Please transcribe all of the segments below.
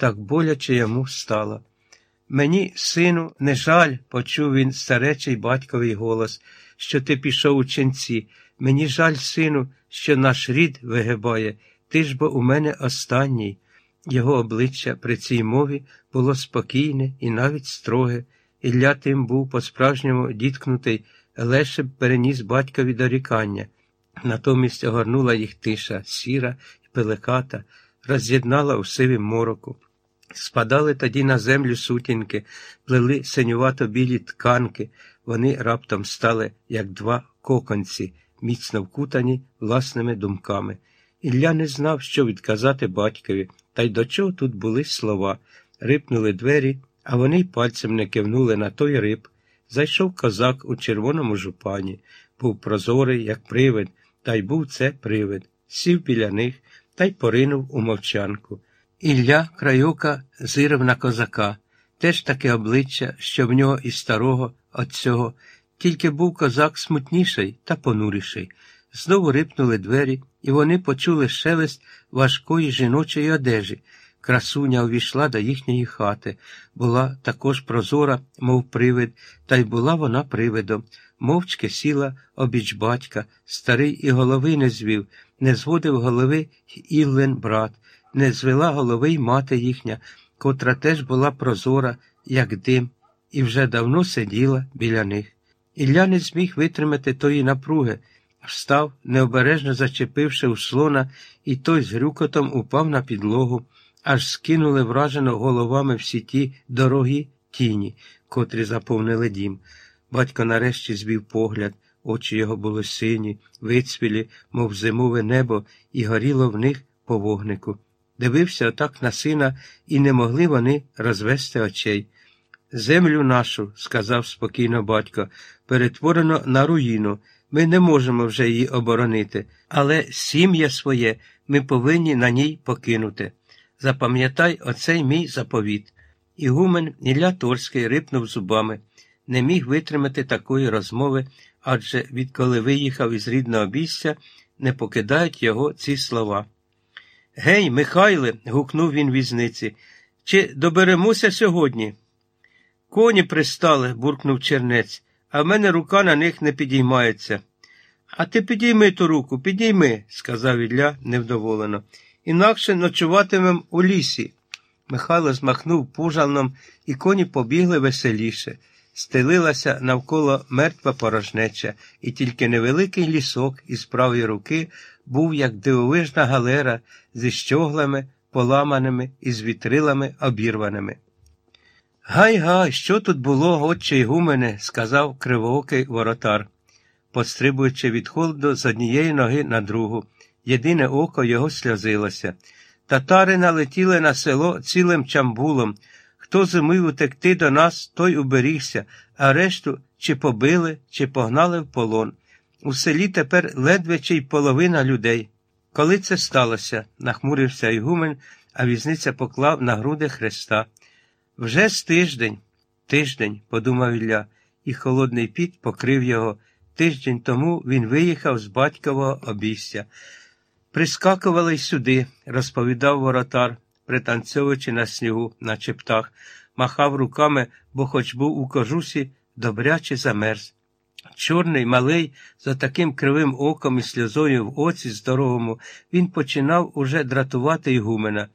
так боляче йому стало. Мені, сину, не жаль, почув він старечий батьковий голос, що ти пішов у ченці. Мені жаль, сину, що наш рід вигибає, ти ж бо у мене останній. Його обличчя при цій мові було спокійне і навіть строге. Ілля тим був по-справжньому діткнутий, леше б переніс батькові дорікання. Натомість огорнула їх тиша, сіра і пелеката, роз'єднала у сивім мороку. Спадали тоді на землю сутінки, плели синювато білі тканки, вони раптом стали, як два коконці, міцно вкутані власними думками. Ілля не знав, що відказати батькові, та й до чого тут були слова. Рипнули двері, а вони й пальцем не кивнули на той риб. Зайшов козак у червоному жупані, був прозорий, як привид, та й був це привид, сів біля них та й поринув у мовчанку. Ілля краюка зирив на козака, теж таке обличчя, що в нього і старого от цього, тільки був козак смутніший та понуріший. Знову рипнули двері, і вони почули шелест важкої жіночої одежі. Красуня увійшла до їхньої хати, була також прозора, мов привид, та й була вона привидом. Мовчки сіла обіч батька, старий і голови не звів, не зводив голови Іллен брат, не звела голови й мати їхня, котра теж була прозора, як дим, і вже давно сиділа біля них. Ілля не зміг витримати тої напруги, встав, необережно зачепивши у слона, і той з грюкотом упав на підлогу, аж скинули вражено головами всі ті дорогі тіні, котрі заповнили дім. Батько нарешті звів погляд, очі його були сині, вицвілі, мов зимове небо, і горіло в них по вогнику. Дивився отак на сина, і не могли вони розвести очей. Землю нашу, сказав спокійно батько, перетворено на руїну. Ми не можемо вже її оборонити, але сім'я своє ми повинні на ній покинути. Запам'ятай оцей мій заповіт. Ігумен Ілля Торський рипнув зубами, не міг витримати такої розмови, адже відколи виїхав із рідного обійстя, не покидають його ці слова. Гей, Михайле, гукнув він візниці, чи доберемося сьогодні? Коні пристали, буркнув чернець, а в мене рука на них не підіймається. А ти підійми ту руку, підійми, сказав Ілля невдоволено. Інакше ночуватимем у лісі. Михайло змахнув пужалном, і коні побігли веселіше. Стелилася навколо мертва порожнеча, і тільки невеликий лісок із правої руки був, як дивовижна галера зі щоглами, поламаними і з вітрилами обірваними. Гай гай, що тут було, отче Ігумене, сказав кривоокий воротар, пострибуючи від холоду з однієї ноги на другу. Єдине око його сльозилося. Татари налетіли на село цілим чамбулом. Хто зумів утекти до нас, той уберігся, а решту чи побили, чи погнали в полон. У селі тепер ледве чи й половина людей. Коли це сталося, нахмурився Ігумен, а візниця поклав на груди Христа. Вже з тиждень, тиждень, подумав Ілля, і холодний піт покрив його. Тиждень тому він виїхав з батькового обійстя. Прискакували й сюди, розповідав воротар, пританцьовуючи на снігу, наче птах, махав руками, бо хоч був у кожусі, добряче замерз. Чорний, малий, за таким кривим оком і сльозою в оці здоровому, він починав уже дратувати Ігумена.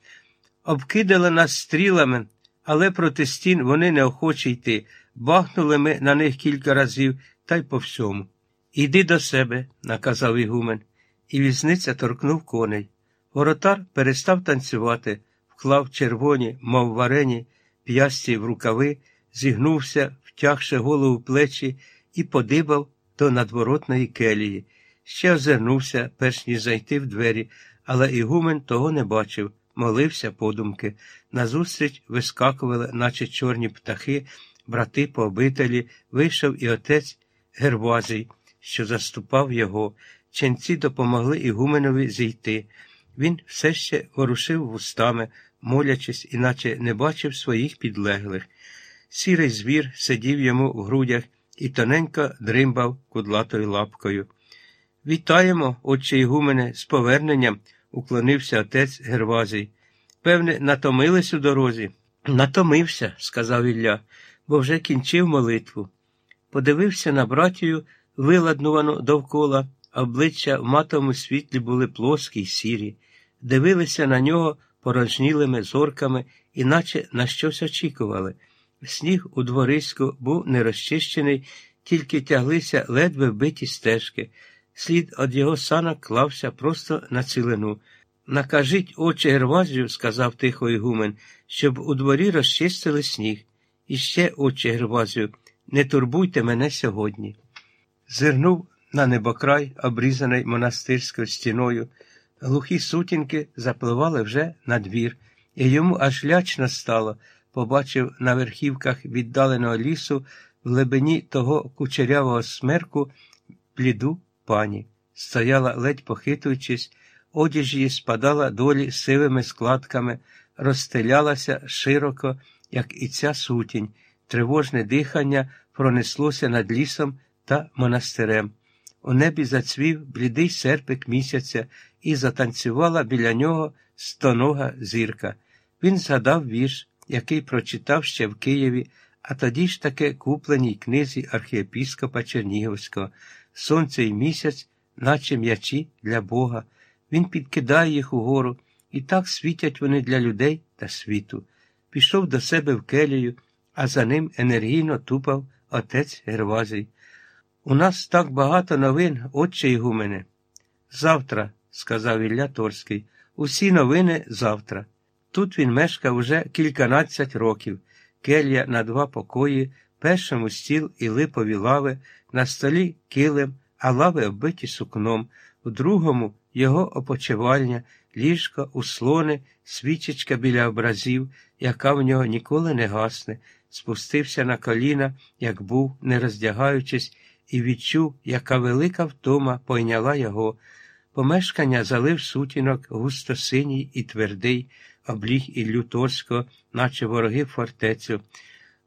Обкидали нас стрілами, але проти стін вони неохоче йти. Бахнули ми на них кілька разів та й по всьому. Іди до себе, наказав Ігумен, і візниця торкнув коней. Воротар перестав танцювати, вклав червоні, мов варені, п'ясті в рукави, зігнувся, втягши голову плечі і подибав до надворотної келії. Ще озирнувся, перш ніж зайти в двері, але Ігумен того не бачив, молився подумки. Назустріч вискакували, наче чорні птахи, брати по обителі, вийшов і отець Гервазій, що заступав його. Ченці допомогли Ігуменові зійти. Він все ще ворушив вустами, молячись, іначе не бачив своїх підлеглих. Сірий звір сидів йому в грудях і тоненько дримбав кудлатою лапкою. Вітаємо, отче Ігумене, з поверненням, уклонився отець Гервазій. Певне, натомились у дорозі. Натомився, сказав Ілля, бо вже кінчив молитву. Подивився на братію, виладнувану довкола, обличчя в матовому світлі були плоскі й сірі, дивилися на нього порожнілими зорками, іначе на щось очікували. Сніг у двориську був нерозчищений, тільки тяглися ледве вбиті стежки. Слід від його санок клався просто на цілину. Накажіть, очі Гервазію, сказав тихо Ігумен, щоб у дворі розчистили сніг. І ще, очі Гервазію, не турбуйте мене сьогодні. Зирнув на небокрай, обрізаний монастирською стіною. Глухі сутінки запливали вже на двір, і йому аж лячно стало, побачив на верхівках віддаленого лісу в глибині того кучерявого смерку бліду пані. Стояла, ледь похитуючись, одіж її спадала долі сивими складками, розстелялася широко, як і ця сутінь, тривожне дихання пронеслося над лісом та монастирем. У небі зацвів блідий серпик місяця і затанцювала біля нього стонога зірка. Він згадав вірш, який прочитав ще в Києві, а тоді ж таки купленій книзі архієпіскопа Чернігівського Сонце і місяць, наче м'ячі для Бога. Він підкидає їх угору, і так світять вони для людей та світу. Пішов до себе в келію, а за ним енергійно тупав отець Гервазій. У нас так багато новин, отче Ігумене. Завтра, сказав Ілля Торський, усі новини завтра. Тут він мешкав уже кільканадцять років, келія на два покої, першому стіл і липові лави, на столі килим, а лави оббиті сукном, у другому його опочивальня, ліжко, услони, свічечка біля образів, яка в нього ніколи не гасне, спустився на коліна, як був, не роздягаючись, і відчув, яка велика втома пойняла його. Помешкання залив сутінок густо синій і твердий, обліг Іллю Торського, наче вороги фортецю.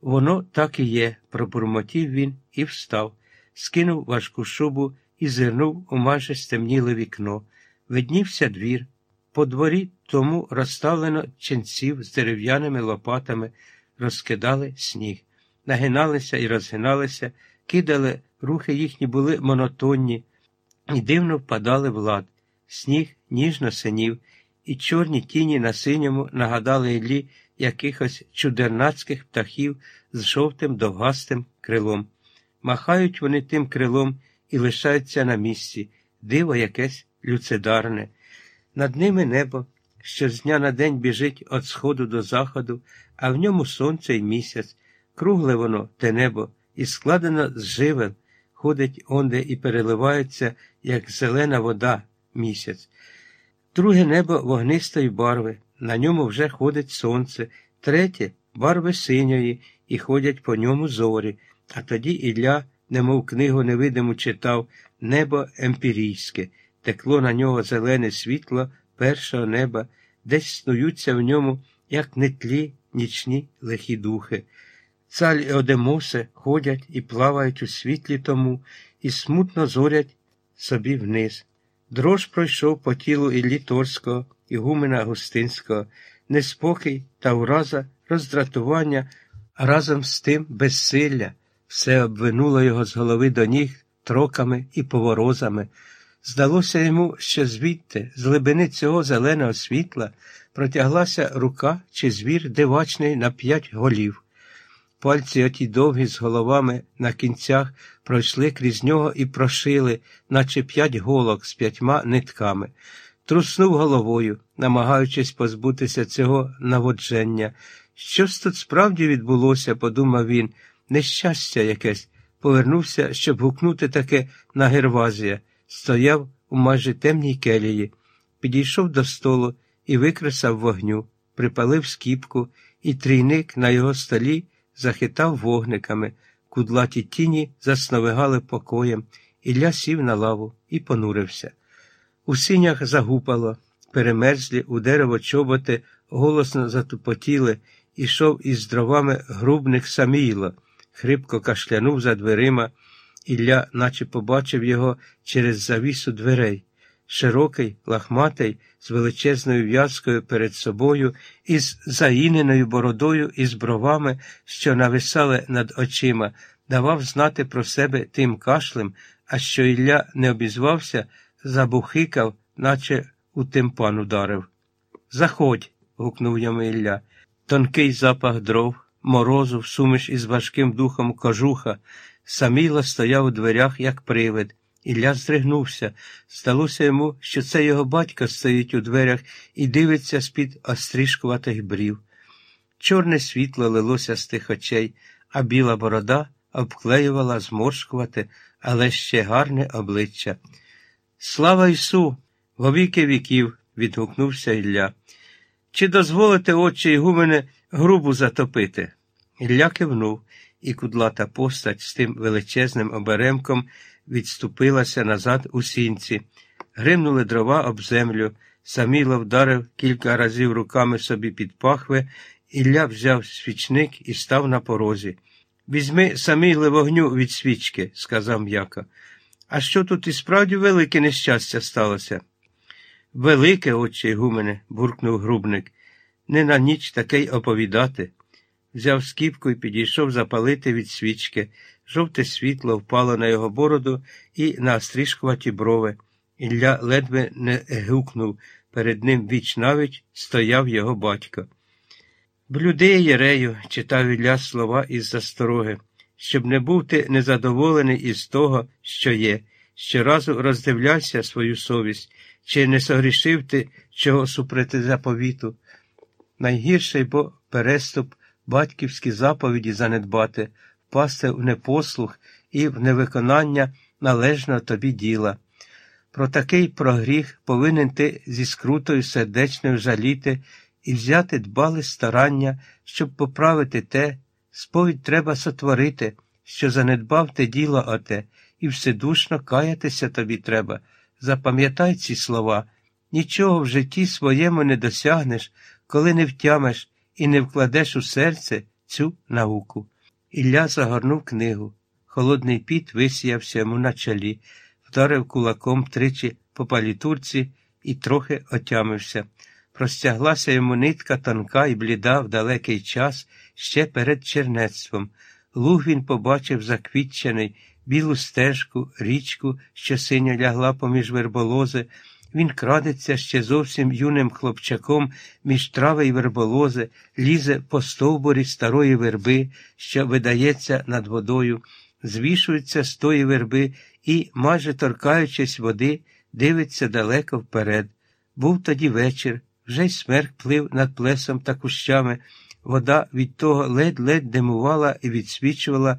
Воно так і є, пробурмотів він і встав, скинув важку шубу і зирнув у майже стемніле вікно. Виднівся двір. По дворі тому розставлено ченців з дерев'яними лопатами, розкидали сніг, нагиналися і розгиналися, кидали, рухи їхні були монотонні і дивно впадали в лад. Сніг ніжно синів, і чорні тіні на синьому нагадали Іллі якихось чудернацьких птахів з жовтим довгастим крилом. Махають вони тим крилом і лишаються на місці, диво якесь люцидарне. Над ними небо, що з дня на день біжить від сходу до заходу, а в ньому сонце і місяць, кругле воно, те небо, і складено з живел, ходить онде і переливається, як зелена вода місяць. Друге небо вогнистої барви, на ньому вже ходить сонце, третє барви синьої, і ходять по ньому зорі, а тоді Ілля, немов книгу невидиму читав, небо емпірійське, текло на нього зелене світло першого неба, десь снуються в ньому, як нетлі нічні лихі духи. Цаль і Одемосе ходять і плавають у світлі тому, і смутно зорять собі вниз. Дрож пройшов по тілу Іллі Торського, Ігумена Густинського, неспокій та ураза, роздратування, а разом з тим безсилля, все обвинуло його з голови до ніг троками і поворозами. Здалося йому, що звідти, з глибини цього зеленого світла, протяглася рука чи звір дивачний на п'ять голів. Пальці оті довгі з головами на кінцях пройшли крізь нього і прошили, наче п'ять голок з п'ятьма нитками. Труснув головою, намагаючись позбутися цього наводження. Щось тут справді відбулося, подумав він, нещастя якесь. Повернувся, щоб гукнути таке на Гервазія, стояв у майже темній келії, підійшов до столу і викресав вогню, припалив скіпку, і трійник на його столі захитав вогниками, кудлаті тіні засновигали покоєм, Ілля сів на лаву і понурився. У синях загупало, перемерзлі у дерево чоботи, голосно затупотіли, ішов із дровами грубник Самійло, хрипко кашлянув за дверима. Ілля наче побачив його через завісу дверей. Широкий, лахматий, з величезною в'язкою перед собою, із заїненою бородою і з бровами, що нависали над очима, давав знати про себе тим кашлем, а що Ілля не обізвався, забухикав, наче у тимпан ударив. Заходь. гукнув йому Ілля. Тонкий запах дров, морозу, суміш із важким духом кожуха. Саміла стояв у дверях, як привид. Ілля здригнувся. Здалося йому, що це його батько стоїть у дверях і дивиться з-під острішкуватих брів. Чорне світло лилося з тих очей, а біла борода обклеювала зморшкувати, але ще гарне обличчя. Слава Ісу! Во віки віків! відгукнувся Ілля. Чи дозволите, отче Ігумене, грубу затопити? Ілля кивнув, і кудлата постать з тим величезним оберемком відступилася назад у сінці. Гримнули дрова об землю, Саміло вдарив кілька разів руками собі під пахви, Ілля взяв свічник і став на порозі. Візьми самігле вогню від свічки, сказав м'яко. А що тут і справді велике нещастя сталося? Велике, отче Ігумене, буркнув грубник. Не на ніч таке й оповідати. Взяв скіпку і підійшов запалити від свічки. Жовте світло впало на його бороду і на острішкуваті брови. Ілля ледве не гукнув. Перед ним віч навіть стояв його батько. Блюди, Єрею, читав Ілля слова із застороги, щоб не був ти незадоволений із того, що є. Щоразу роздивлявся свою совість, чи не согрішив ти чого супроти заповіту. Найгірший бо переступ батьківські заповіді занедбати, впасти в непослух і в невиконання належного тобі діла. Про такий прогріх повинен ти зі скрутою сердечною жаліти і взяти дбале старання, щоб поправити те, сповідь треба сотворити, що занедбав те діло оте, і вседушно каятися тобі треба. Запам'ятай ці слова, нічого в житті своєму не досягнеш, коли не втямиш і не вкладеш у серце цю науку. Ілля загорнув книгу. Холодний піт висіявся йому на чолі, вдарив кулаком тричі по палітурці і трохи отямився. Простяглася йому нитка тонка і бліда в далекий час ще перед чернецтвом. Луг він побачив заквітчений, білу стежку, річку, що синьо лягла поміж верболози. Він крадеться ще зовсім юним хлопчаком між трави й верболози, лізе по стовбурі старої верби, що видається над водою, звішується з тої верби і, майже торкаючись води, дивиться далеко вперед. Був тоді вечір, вже й смерк плив над плесом та кущами. Вода від того ледь-ледь димувала і відсвічувала